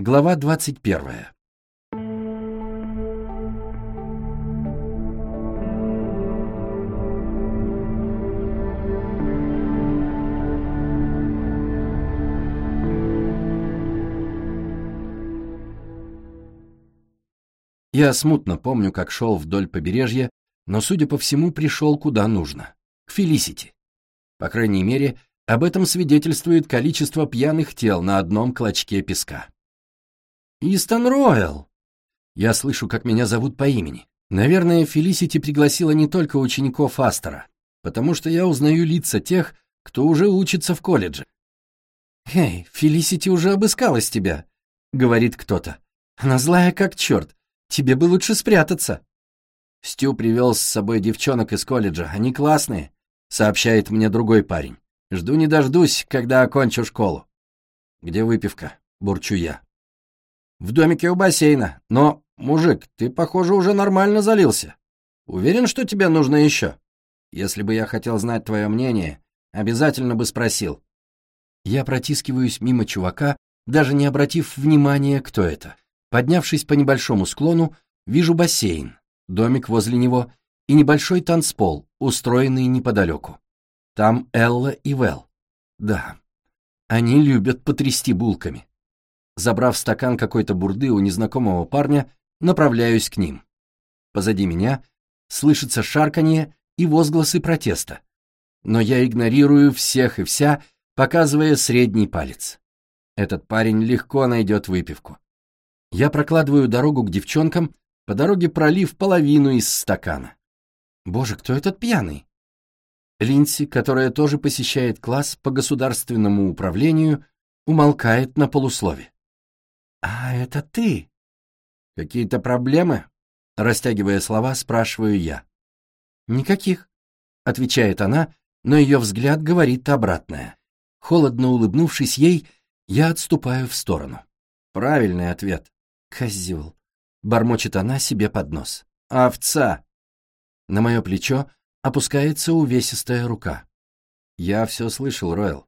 Глава 21. Я смутно помню, как шел вдоль побережья, но, судя по всему, пришел куда нужно. К Фелисити. По крайней мере, об этом свидетельствует количество пьяных тел на одном клочке песка. «Истон Ройл!» Я слышу, как меня зовут по имени. Наверное, Фелисити пригласила не только учеников Астера, потому что я узнаю лица тех, кто уже учится в колледже. «Эй, Фелисити уже обыскалась тебя», — говорит кто-то. «Она злая как черт. Тебе бы лучше спрятаться». Стю привел с собой девчонок из колледжа. Они классные, — сообщает мне другой парень. Жду не дождусь, когда окончу школу. «Где выпивка?» — бурчу я. В домике у бассейна. Но, мужик, ты, похоже, уже нормально залился. Уверен, что тебе нужно еще? Если бы я хотел знать твое мнение, обязательно бы спросил. Я протискиваюсь мимо чувака, даже не обратив внимания, кто это. Поднявшись по небольшому склону, вижу бассейн, домик возле него и небольшой танцпол, устроенный неподалеку. Там Элла и Вэл. Да, они любят потрясти булками. Забрав стакан какой-то бурды у незнакомого парня, направляюсь к ним. Позади меня слышится шарканье и возгласы протеста. Но я игнорирую всех и вся, показывая средний палец. Этот парень легко найдет выпивку. Я прокладываю дорогу к девчонкам, по дороге пролив половину из стакана. Боже, кто этот пьяный? Линси, которая тоже посещает класс по государственному управлению, умолкает на полуслове. «А это ты?» «Какие-то проблемы?» Растягивая слова, спрашиваю я. «Никаких», — отвечает она, но ее взгляд говорит обратное. Холодно улыбнувшись ей, я отступаю в сторону. Правильный ответ. Козел. Бормочет она себе под нос. Овца. На мое плечо опускается увесистая рука. Я все слышал, Ройл.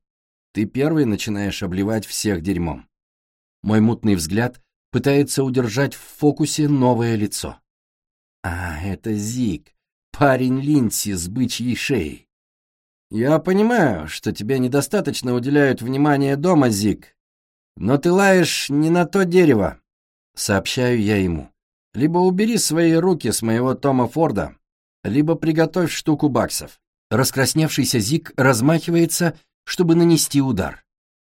Ты первый начинаешь обливать всех дерьмом. Мой мутный взгляд пытается удержать в фокусе новое лицо. А, это Зик, парень Линси с бычьей шеей. Я понимаю, что тебе недостаточно уделяют внимания дома, Зик, но ты лаешь не на то дерево, сообщаю я ему. Либо убери свои руки с моего Тома Форда, либо приготовь штуку баксов. Раскрасневшийся Зик размахивается, чтобы нанести удар.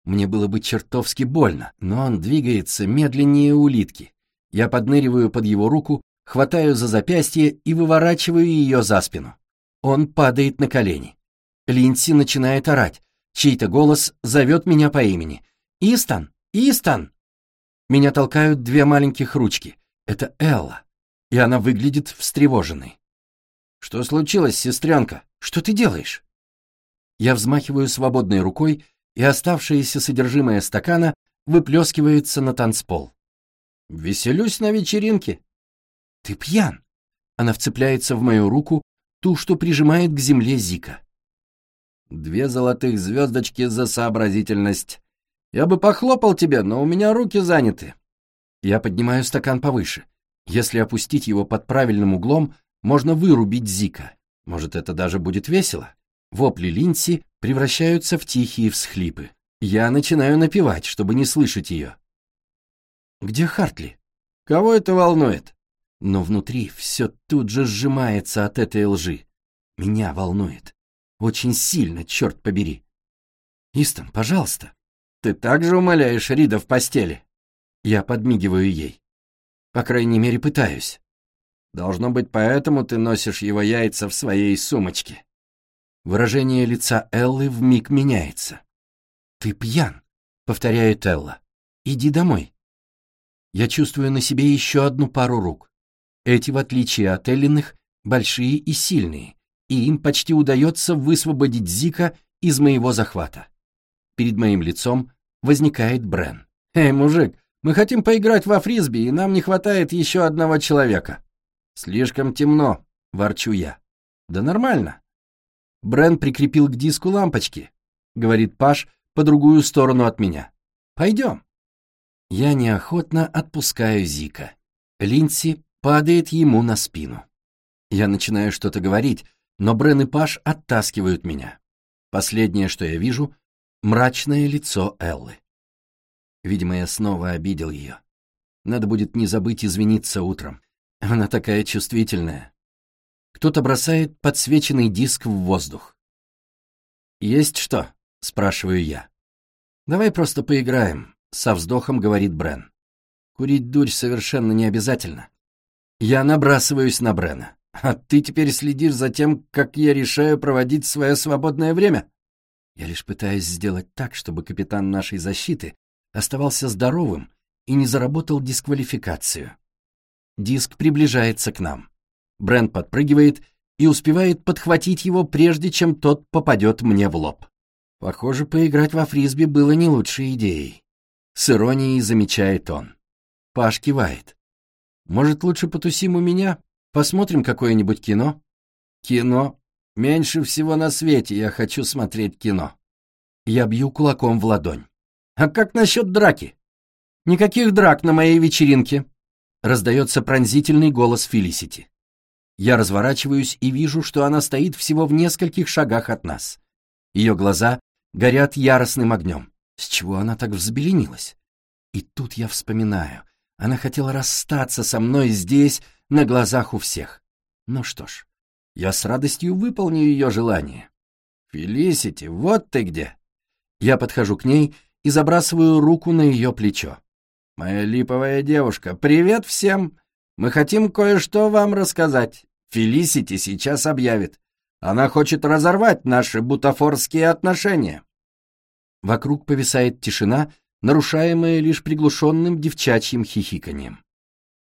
Мне было бы чертовски больно, но он двигается медленнее улитки. Я подныриваю под его руку, хватаю за запястье и выворачиваю ее за спину. Он падает на колени. Линси начинает орать. Чей-то голос зовет меня по имени. «Истан! Истан!» Меня толкают две маленьких ручки. Это Элла. И она выглядит встревоженной. «Что случилось, сестренка? Что ты делаешь?» Я взмахиваю свободной рукой и оставшееся содержимое стакана выплескивается на танцпол. «Веселюсь на вечеринке». «Ты пьян!» Она вцепляется в мою руку, ту, что прижимает к земле Зика. «Две золотых звездочки за сообразительность. Я бы похлопал тебе, но у меня руки заняты». Я поднимаю стакан повыше. Если опустить его под правильным углом, можно вырубить Зика. Может, это даже будет весело? Вопли Линси превращаются в тихие всхлипы. Я начинаю напевать, чтобы не слышать ее. Где Хартли? Кого это волнует? Но внутри все тут же сжимается от этой лжи. Меня волнует. Очень сильно, черт побери. Истон, пожалуйста. Ты также умоляешь Рида в постели? Я подмигиваю ей. По крайней мере, пытаюсь. Должно быть, поэтому ты носишь его яйца в своей сумочке. Выражение лица Эллы вмиг меняется. «Ты пьян», — повторяет Элла. «Иди домой». Я чувствую на себе еще одну пару рук. Эти, в отличие от Эллиных, большие и сильные, и им почти удается высвободить Зика из моего захвата. Перед моим лицом возникает Брен. «Эй, мужик, мы хотим поиграть во фрисби, и нам не хватает еще одного человека». «Слишком темно», — ворчу я. «Да нормально. Брен прикрепил к диску лампочки, говорит Паш по другую сторону от меня. Пойдем. Я неохотно отпускаю Зика. Линси падает ему на спину. Я начинаю что-то говорить, но Брен и Паш оттаскивают меня. Последнее, что я вижу — мрачное лицо Эллы. Видимо, я снова обидел ее. Надо будет не забыть извиниться утром. Она такая чувствительная. Кто-то бросает подсвеченный диск в воздух. «Есть что?» — спрашиваю я. «Давай просто поиграем», — со вздохом говорит Брен. «Курить дурь совершенно не обязательно». Я набрасываюсь на Брена. «А ты теперь следишь за тем, как я решаю проводить свое свободное время?» Я лишь пытаюсь сделать так, чтобы капитан нашей защиты оставался здоровым и не заработал дисквалификацию. Диск приближается к нам. Брен подпрыгивает и успевает подхватить его, прежде чем тот попадет мне в лоб. Похоже, поиграть во фрисби было не лучшей идеей. С иронией замечает он. Паш кивает. Может, лучше потусим у меня? Посмотрим какое-нибудь кино? Кино? Меньше всего на свете я хочу смотреть кино. Я бью кулаком в ладонь. А как насчет драки? Никаких драк на моей вечеринке. Раздается пронзительный голос Фелисити. Я разворачиваюсь и вижу, что она стоит всего в нескольких шагах от нас. Ее глаза горят яростным огнем. С чего она так взбеленилась? И тут я вспоминаю. Она хотела расстаться со мной здесь, на глазах у всех. Ну что ж, я с радостью выполню ее желание. «Фелисити, вот ты где!» Я подхожу к ней и забрасываю руку на ее плечо. «Моя липовая девушка, привет всем! Мы хотим кое-что вам рассказать. Фелисити сейчас объявит. Она хочет разорвать наши бутафорские отношения». Вокруг повисает тишина, нарушаемая лишь приглушенным девчачьим хихиканием.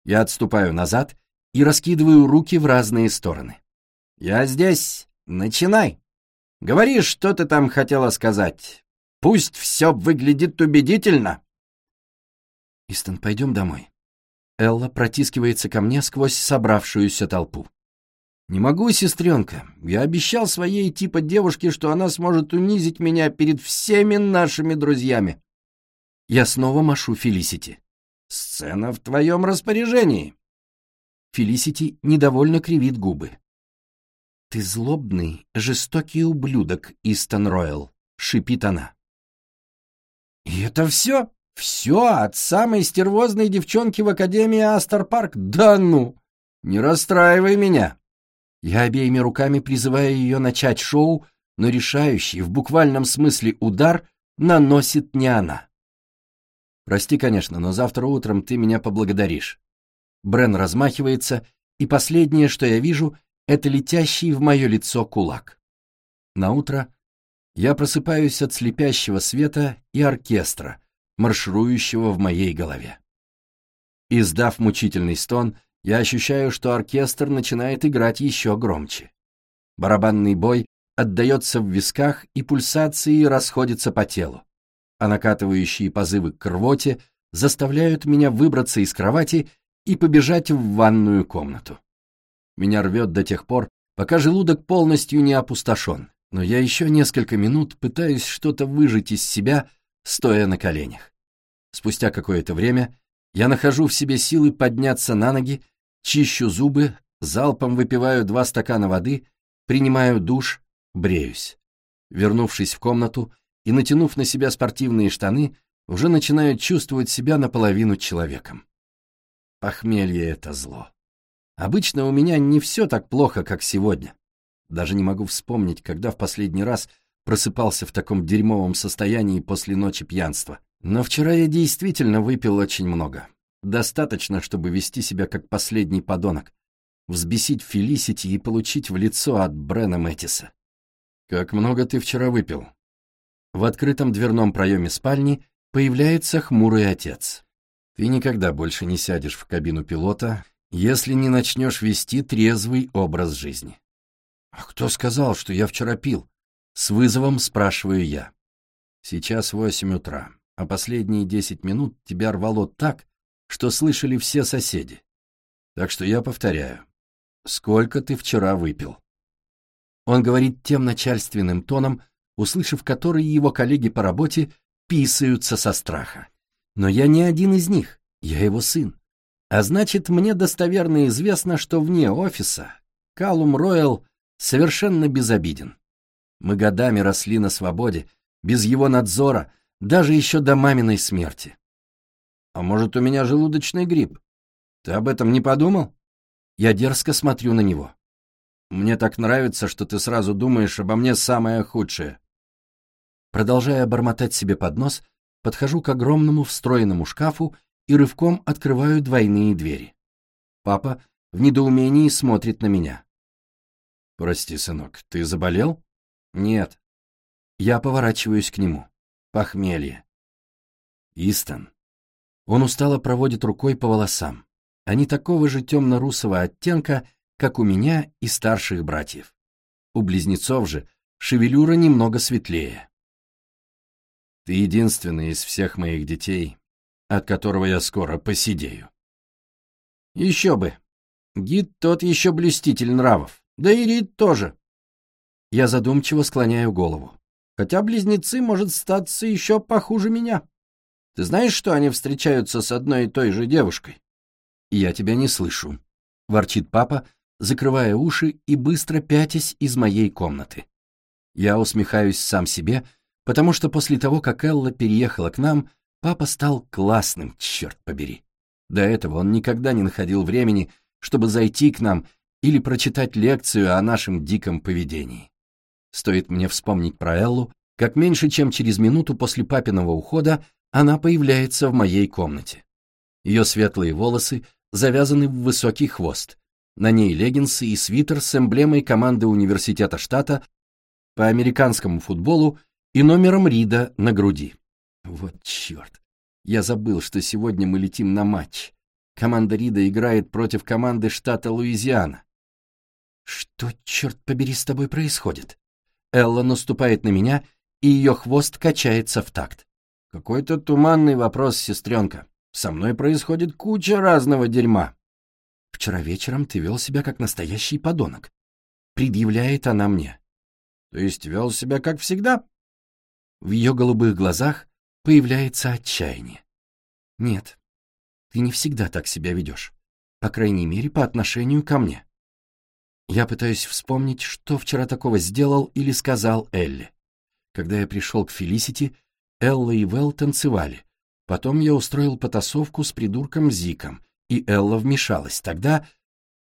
Я отступаю назад и раскидываю руки в разные стороны. «Я здесь. Начинай. Говори, что ты там хотела сказать. Пусть все выглядит убедительно». «Истон, пойдем домой». Элла протискивается ко мне сквозь собравшуюся толпу. «Не могу, сестренка. Я обещал своей типа девушке, что она сможет унизить меня перед всеми нашими друзьями». Я снова машу Фелисити. «Сцена в твоем распоряжении». Фелисити недовольно кривит губы. «Ты злобный, жестокий ублюдок, Истон Ройл», — шипит она. «И это все? Все от самой стервозной девчонки в Академии Астер Парк? Да ну! Не расстраивай меня!» Я обеими руками призываю ее начать шоу, но решающий, в буквальном смысле удар, наносит не она. Прости, конечно, но завтра утром ты меня поблагодаришь. Брен размахивается, и последнее, что я вижу, это летящий в мое лицо кулак. На утро я просыпаюсь от слепящего света и оркестра, марширующего в моей голове. Издав мучительный стон, я ощущаю, что оркестр начинает играть еще громче. Барабанный бой отдается в висках, и пульсации расходятся по телу. А накатывающие позывы к рвоте заставляют меня выбраться из кровати и побежать в ванную комнату. Меня рвет до тех пор, пока желудок полностью не опустошен, но я еще несколько минут пытаюсь что-то выжать из себя, стоя на коленях. Спустя какое-то время я нахожу в себе силы подняться на ноги чищу зубы, залпом выпиваю два стакана воды, принимаю душ, бреюсь. Вернувшись в комнату и натянув на себя спортивные штаны, уже начинаю чувствовать себя наполовину человеком. Похмелье — это зло. Обычно у меня не все так плохо, как сегодня. Даже не могу вспомнить, когда в последний раз просыпался в таком дерьмовом состоянии после ночи пьянства. Но вчера я действительно выпил очень много. Достаточно, чтобы вести себя как последний подонок, взбесить Фелисити и получить в лицо от Брена Мэттиса. «Как много ты вчера выпил?» В открытом дверном проеме спальни появляется хмурый отец. «Ты никогда больше не сядешь в кабину пилота, если не начнешь вести трезвый образ жизни». «А кто сказал, что я вчера пил?» С вызовом спрашиваю я. Сейчас восемь утра, а последние десять минут тебя рвало так, что слышали все соседи. Так что я повторяю. Сколько ты вчера выпил? Он говорит тем начальственным тоном, услышав который его коллеги по работе писаются со страха. Но я не один из них, я его сын. А значит, мне достоверно известно, что вне офиса Калум Ройл совершенно безобиден. Мы годами росли на свободе, без его надзора, даже еще до маминой смерти. А может, у меня желудочный грипп? Ты об этом не подумал? Я дерзко смотрю на него. Мне так нравится, что ты сразу думаешь обо мне самое худшее. Продолжая бормотать себе под нос, подхожу к огромному встроенному шкафу и рывком открываю двойные двери. Папа в недоумении смотрит на меня. «Прости, сынок, ты заболел?» «Нет». Я поворачиваюсь к нему. Похмелье. Истон. Он устало проводит рукой по волосам. Они такого же темно-русого оттенка, как у меня и старших братьев. У близнецов же шевелюра немного светлее. Ты единственный из всех моих детей, от которого я скоро посидею. Еще бы. Гид тот еще блюститель нравов. Да и Рид тоже. Я задумчиво склоняю голову. Хотя близнецы, может, статься еще похуже меня. Ты знаешь, что они встречаются с одной и той же девушкой? Я тебя не слышу, — ворчит папа, закрывая уши и быстро пятясь из моей комнаты. Я усмехаюсь сам себе, потому что после того, как Элла переехала к нам, папа стал классным, черт побери. До этого он никогда не находил времени, чтобы зайти к нам или прочитать лекцию о нашем диком поведении. Стоит мне вспомнить про Эллу, как меньше чем через минуту после папиного ухода она появляется в моей комнате. Ее светлые волосы завязаны в высокий хвост. На ней леггинсы и свитер с эмблемой команды университета штата по американскому футболу и номером Рида на груди. Вот черт. Я забыл, что сегодня мы летим на матч. Команда Рида играет против команды штата Луизиана. Что, черт побери, с тобой происходит? Элла наступает на меня, и ее хвост качается в такт. Какой-то туманный вопрос, сестренка. Со мной происходит куча разного дерьма. Вчера вечером ты вел себя как настоящий подонок. Предъявляет она мне. То есть вел себя как всегда? В ее голубых глазах появляется отчаяние. Нет, ты не всегда так себя ведешь. По крайней мере, по отношению ко мне. Я пытаюсь вспомнить, что вчера такого сделал или сказал Элли. Когда я пришел к Фелисити, Элла и Вэл танцевали. Потом я устроил потасовку с придурком Зиком, и Элла вмешалась. Тогда...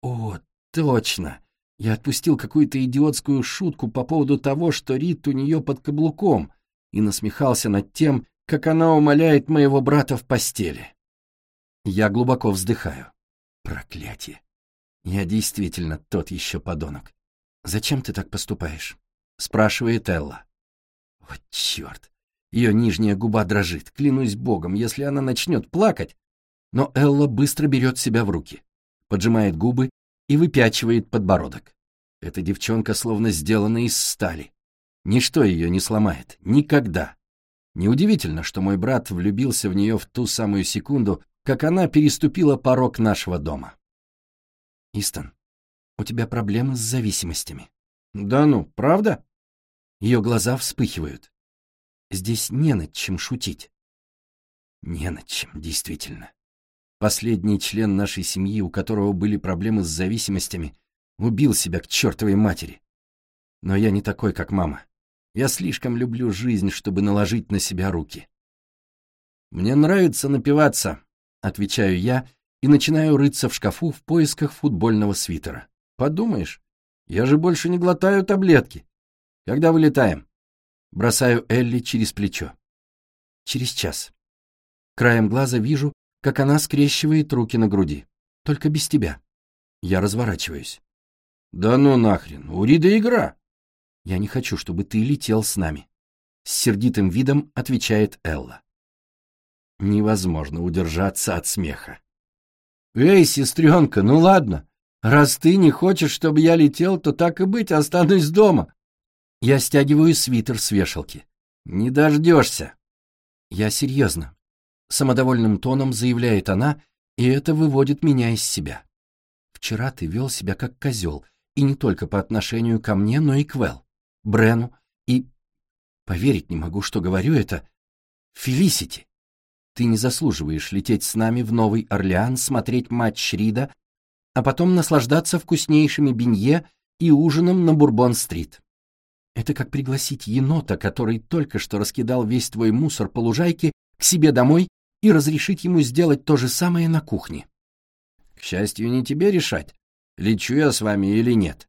О, точно! Я отпустил какую-то идиотскую шутку по поводу того, что Рит у нее под каблуком, и насмехался над тем, как она умоляет моего брата в постели. Я глубоко вздыхаю. Проклятие. Я действительно тот еще подонок. Зачем ты так поступаешь? Спрашивает Элла. Вот черт. Ее нижняя губа дрожит. Клянусь богом, если она начнет плакать. Но Элла быстро берет себя в руки, поджимает губы и выпячивает подбородок. Эта девчонка словно сделана из стали. Ничто ее не сломает. Никогда. Неудивительно, что мой брат влюбился в нее в ту самую секунду, как она переступила порог нашего дома. Истон, у тебя проблемы с зависимостями. Да ну, правда? Ее глаза вспыхивают. Здесь не над чем шутить. Не над чем, действительно. Последний член нашей семьи, у которого были проблемы с зависимостями, убил себя к чертовой матери. Но я не такой, как мама. Я слишком люблю жизнь, чтобы наложить на себя руки. Мне нравится напиваться, отвечаю я и начинаю рыться в шкафу в поисках футбольного свитера. Подумаешь, я же больше не глотаю таблетки. Когда вылетаем? Бросаю Элли через плечо. Через час. Краем глаза вижу, как она скрещивает руки на груди. Только без тебя. Я разворачиваюсь. Да ну нахрен, у Рида игра. Я не хочу, чтобы ты летел с нами. С сердитым видом отвечает Элла. Невозможно удержаться от смеха. «Эй, сестренка, ну ладно. Раз ты не хочешь, чтобы я летел, то так и быть, останусь дома». Я стягиваю свитер с вешалки. «Не дождешься». «Я серьезно». Самодовольным тоном заявляет она, и это выводит меня из себя. «Вчера ты вел себя как козел, и не только по отношению ко мне, но и к Вэл, Брену и... Поверить не могу, что говорю это. Фелисити. Ты не заслуживаешь лететь с нами в Новый Орлеан, смотреть матч Шрида, а потом наслаждаться вкуснейшими бенье и ужином на Бурбон-стрит. Это как пригласить енота, который только что раскидал весь твой мусор по лужайке, к себе домой и разрешить ему сделать то же самое на кухне. К счастью, не тебе решать, лечу я с вами или нет.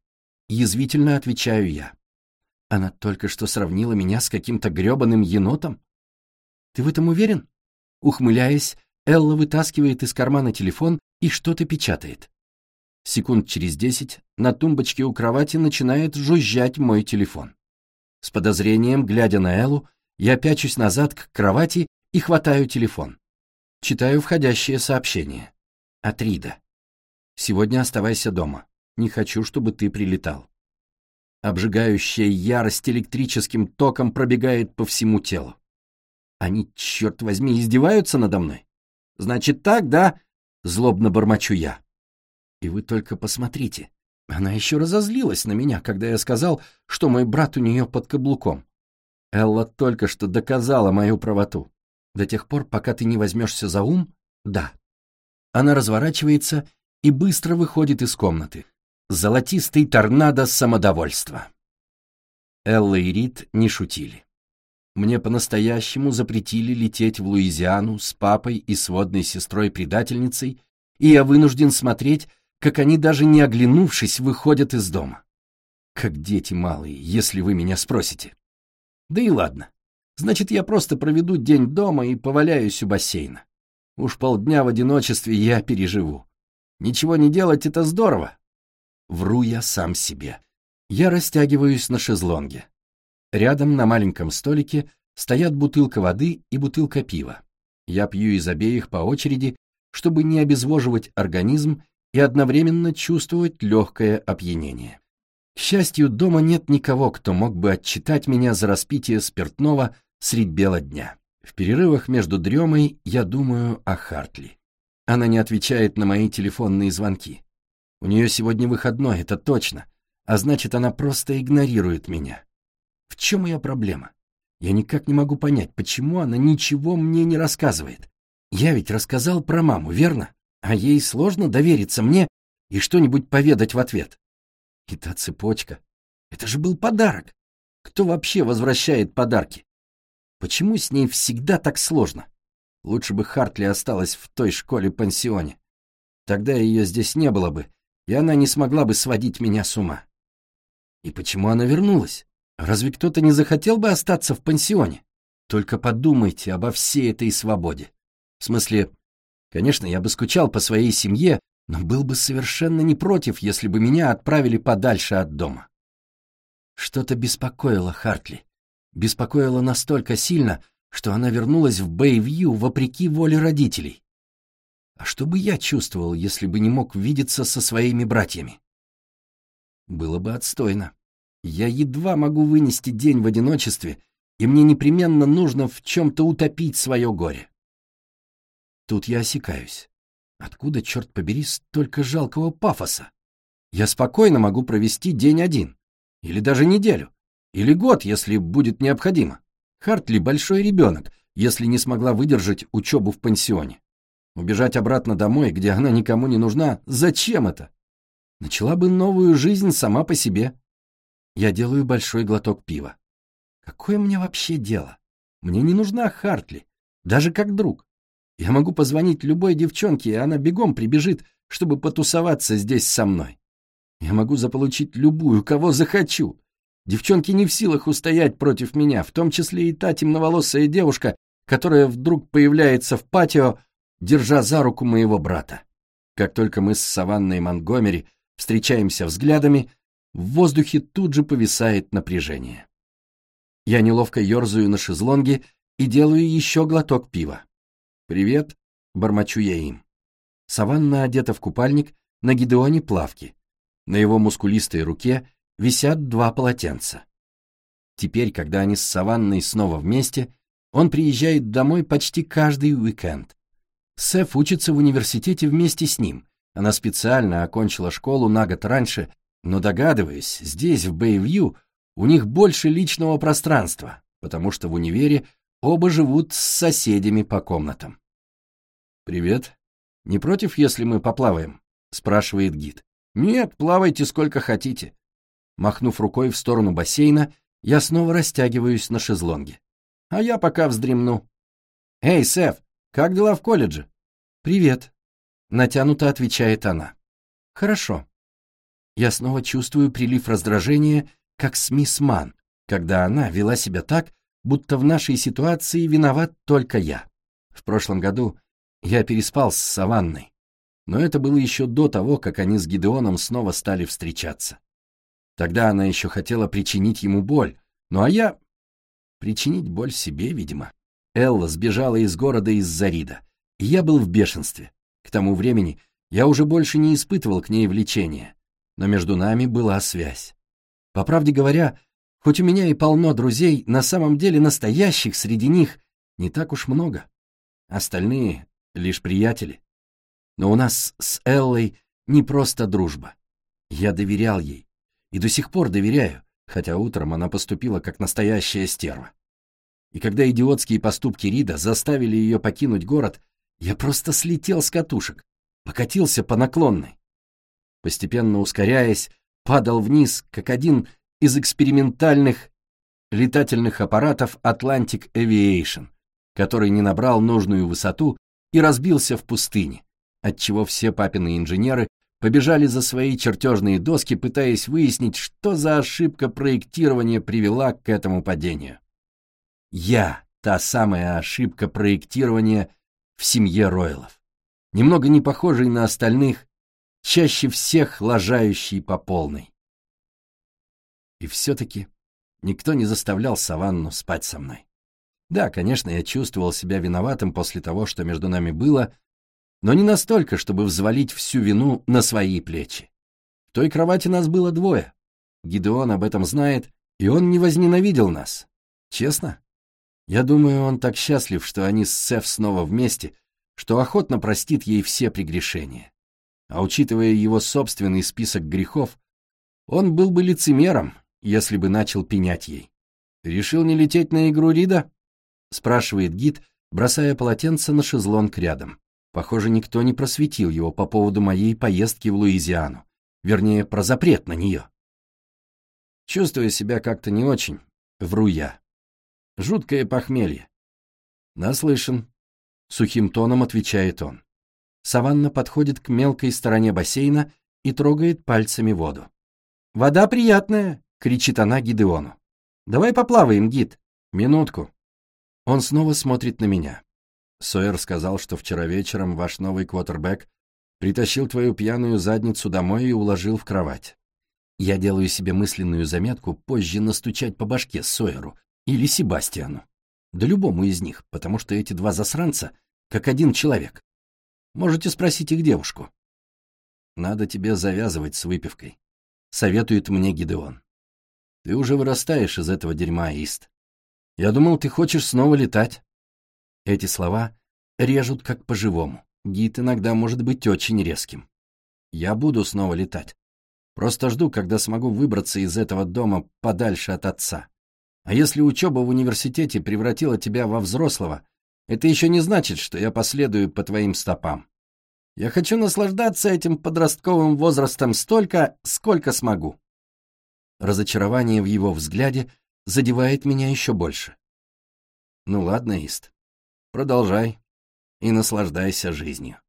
Язвительно отвечаю я. Она только что сравнила меня с каким-то гребаным енотом. Ты в этом уверен? Ухмыляясь, Элла вытаскивает из кармана телефон и что-то печатает. Секунд через десять на тумбочке у кровати начинает жужжать мой телефон. С подозрением, глядя на Эллу, я пячусь назад к кровати и хватаю телефон. Читаю входящее сообщение. От Рида. «Сегодня оставайся дома. Не хочу, чтобы ты прилетал». Обжигающая ярость электрическим током пробегает по всему телу. Они, черт возьми, издеваются надо мной? Значит так, да? Злобно бормочу я. И вы только посмотрите. Она еще разозлилась на меня, когда я сказал, что мой брат у нее под каблуком. Элла только что доказала мою правоту. До тех пор, пока ты не возьмешься за ум, да. Она разворачивается и быстро выходит из комнаты. Золотистый торнадо самодовольства. Элла и Рид не шутили. Мне по-настоящему запретили лететь в Луизиану с папой и сводной сестрой-предательницей, и я вынужден смотреть, как они, даже не оглянувшись, выходят из дома. Как дети малые, если вы меня спросите. Да и ладно. Значит, я просто проведу день дома и поваляюсь у бассейна. Уж полдня в одиночестве я переживу. Ничего не делать — это здорово. Вру я сам себе. Я растягиваюсь на шезлонге. Рядом на маленьком столике стоят бутылка воды и бутылка пива. Я пью из обеих по очереди, чтобы не обезвоживать организм и одновременно чувствовать легкое опьянение. К счастью, дома нет никого, кто мог бы отчитать меня за распитие спиртного средь бела дня. В перерывах между дремой я думаю о Хартли. Она не отвечает на мои телефонные звонки. У нее сегодня выходной, это точно, а значит, она просто игнорирует меня. В чем ее проблема? Я никак не могу понять, почему она ничего мне не рассказывает. Я ведь рассказал про маму, верно? А ей сложно довериться мне и что-нибудь поведать в ответ. И та цепочка. Это же был подарок. Кто вообще возвращает подарки? Почему с ней всегда так сложно? Лучше бы Хартли осталась в той школе-пансионе. Тогда ее здесь не было бы, и она не смогла бы сводить меня с ума. И почему она вернулась? Разве кто-то не захотел бы остаться в пансионе? Только подумайте обо всей этой свободе. В смысле, Конечно, я бы скучал по своей семье, но был бы совершенно не против, если бы меня отправили подальше от дома. Что-то беспокоило Хартли. Беспокоило настолько сильно, что она вернулась в Бэйвью вопреки воле родителей. А что бы я чувствовал, если бы не мог видеться со своими братьями? Было бы отстойно. Я едва могу вынести день в одиночестве, и мне непременно нужно в чем-то утопить свое горе. Тут я осекаюсь. Откуда, черт побери, столько жалкого пафоса? Я спокойно могу провести день один. Или даже неделю. Или год, если будет необходимо. Хартли большой ребенок, если не смогла выдержать учебу в пансионе. Убежать обратно домой, где она никому не нужна, зачем это? Начала бы новую жизнь сама по себе. Я делаю большой глоток пива. Какое мне вообще дело? Мне не нужна Хартли, даже как друг. Я могу позвонить любой девчонке, и она бегом прибежит, чтобы потусоваться здесь со мной. Я могу заполучить любую, кого захочу. Девчонки не в силах устоять против меня, в том числе и та темноволосая девушка, которая вдруг появляется в патио, держа за руку моего брата. Как только мы с Саванной Монгомери встречаемся взглядами, в воздухе тут же повисает напряжение. Я неловко ерзаю на шезлонге и делаю еще глоток пива. «Привет», — бормочу я им. Саванна одета в купальник, на Гидеоне плавки. На его мускулистой руке висят два полотенца. Теперь, когда они с Саванной снова вместе, он приезжает домой почти каждый уикенд. Сеф учится в университете вместе с ним. Она специально окончила школу на год раньше, но догадываюсь, здесь, в Бэйвью, у них больше личного пространства, потому что в универе Оба живут с соседями по комнатам. «Привет. Не против, если мы поплаваем?» — спрашивает гид. «Нет, плавайте сколько хотите». Махнув рукой в сторону бассейна, я снова растягиваюсь на шезлонге. А я пока вздремну. «Эй, Сеф, как дела в колледже?» «Привет», — натянуто отвечает она. «Хорошо». Я снова чувствую прилив раздражения, как с мисс Ман, когда она вела себя так, будто в нашей ситуации виноват только я. В прошлом году я переспал с Саванной, но это было еще до того, как они с Гидеоном снова стали встречаться. Тогда она еще хотела причинить ему боль, ну а я... Причинить боль себе, видимо. Элла сбежала из города из-за Рида, и я был в бешенстве. К тому времени я уже больше не испытывал к ней влечения, но между нами была связь. По правде говоря, Хоть у меня и полно друзей, на самом деле настоящих среди них не так уж много. Остальные — лишь приятели. Но у нас с Эллой не просто дружба. Я доверял ей. И до сих пор доверяю, хотя утром она поступила как настоящая стерва. И когда идиотские поступки Рида заставили ее покинуть город, я просто слетел с катушек, покатился по наклонной. Постепенно ускоряясь, падал вниз, как один из экспериментальных летательных аппаратов Atlantic Aviation, который не набрал нужную высоту и разбился в пустыне, отчего все папины инженеры побежали за свои чертежные доски, пытаясь выяснить, что за ошибка проектирования привела к этому падению. Я — та самая ошибка проектирования в семье Ройлов, немного не похожий на остальных, чаще всех лажающий по полной. И все-таки никто не заставлял Саванну спать со мной. Да, конечно, я чувствовал себя виноватым после того, что между нами было, но не настолько, чтобы взвалить всю вину на свои плечи. В той кровати нас было двое. Гидеон об этом знает, и он не возненавидел нас. Честно? Я думаю, он так счастлив, что они с Сеф снова вместе, что охотно простит ей все прегрешения. А учитывая его собственный список грехов, он был бы лицемером, если бы начал пенять ей. «Решил не лететь на игру Рида?» — спрашивает гид, бросая полотенце на шезлонг рядом. Похоже, никто не просветил его по поводу моей поездки в Луизиану. Вернее, про запрет на нее. Чувствую себя как-то не очень, вру я. Жуткое похмелье. Наслышан. Сухим тоном отвечает он. Саванна подходит к мелкой стороне бассейна и трогает пальцами воду. «Вода приятная», кричит она Гидеону. «Давай поплаваем, гид!» «Минутку!» Он снова смотрит на меня. Сойер сказал, что вчера вечером ваш новый квотербек притащил твою пьяную задницу домой и уложил в кровать. Я делаю себе мысленную заметку позже настучать по башке Сойеру или Себастьяну. Да любому из них, потому что эти два засранца как один человек. Можете спросить их девушку. Надо тебе завязывать с выпивкой, советует мне Гидеон. Ты уже вырастаешь из этого дерьма, Ист. Я думал, ты хочешь снова летать. Эти слова режут как по-живому. Гид иногда может быть очень резким. Я буду снова летать. Просто жду, когда смогу выбраться из этого дома подальше от отца. А если учеба в университете превратила тебя во взрослого, это еще не значит, что я последую по твоим стопам. Я хочу наслаждаться этим подростковым возрастом столько, сколько смогу. Разочарование в его взгляде задевает меня еще больше. Ну ладно, Ист, продолжай и наслаждайся жизнью.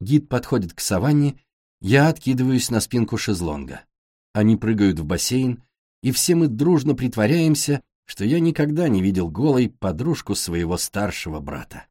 Гид подходит к саванне, я откидываюсь на спинку шезлонга. Они прыгают в бассейн, и все мы дружно притворяемся, что я никогда не видел голой подружку своего старшего брата.